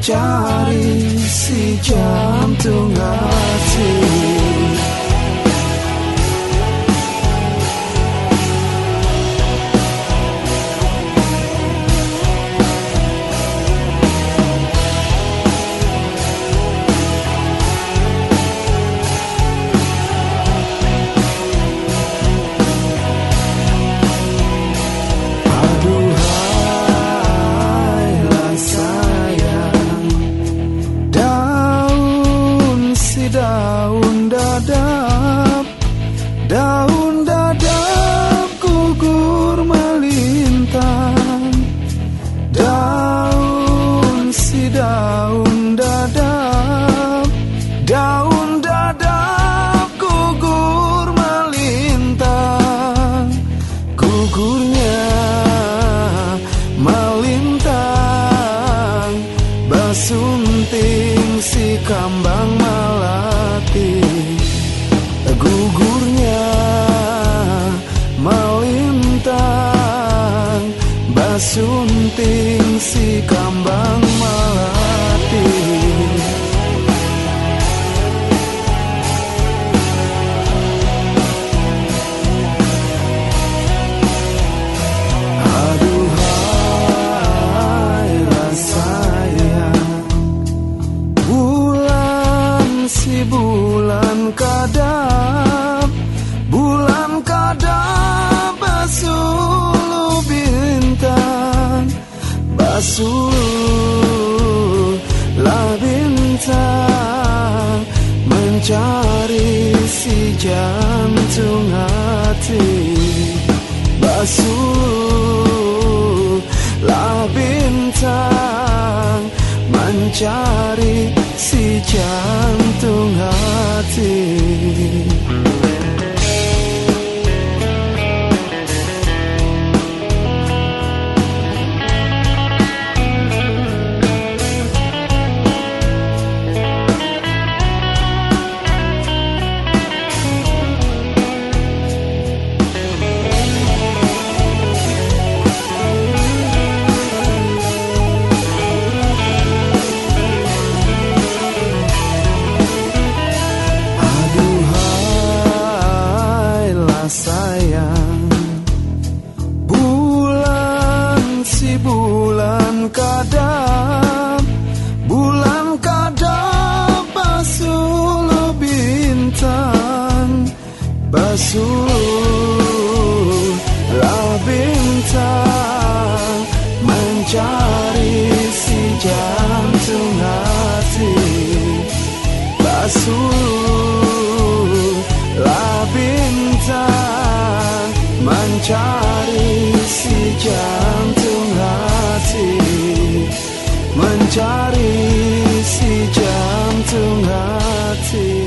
mencari si jantung Basunting si kambang Basuhlah bintang Mencari si jantung hati. Basuhlah bintang Mencari si jantung hati. Kadang Bulan kadang basuh bintang Basuhlah bintang. Mencari si jantung hati Basuhlah Mencari si jantung hati. Mencari si jantung hati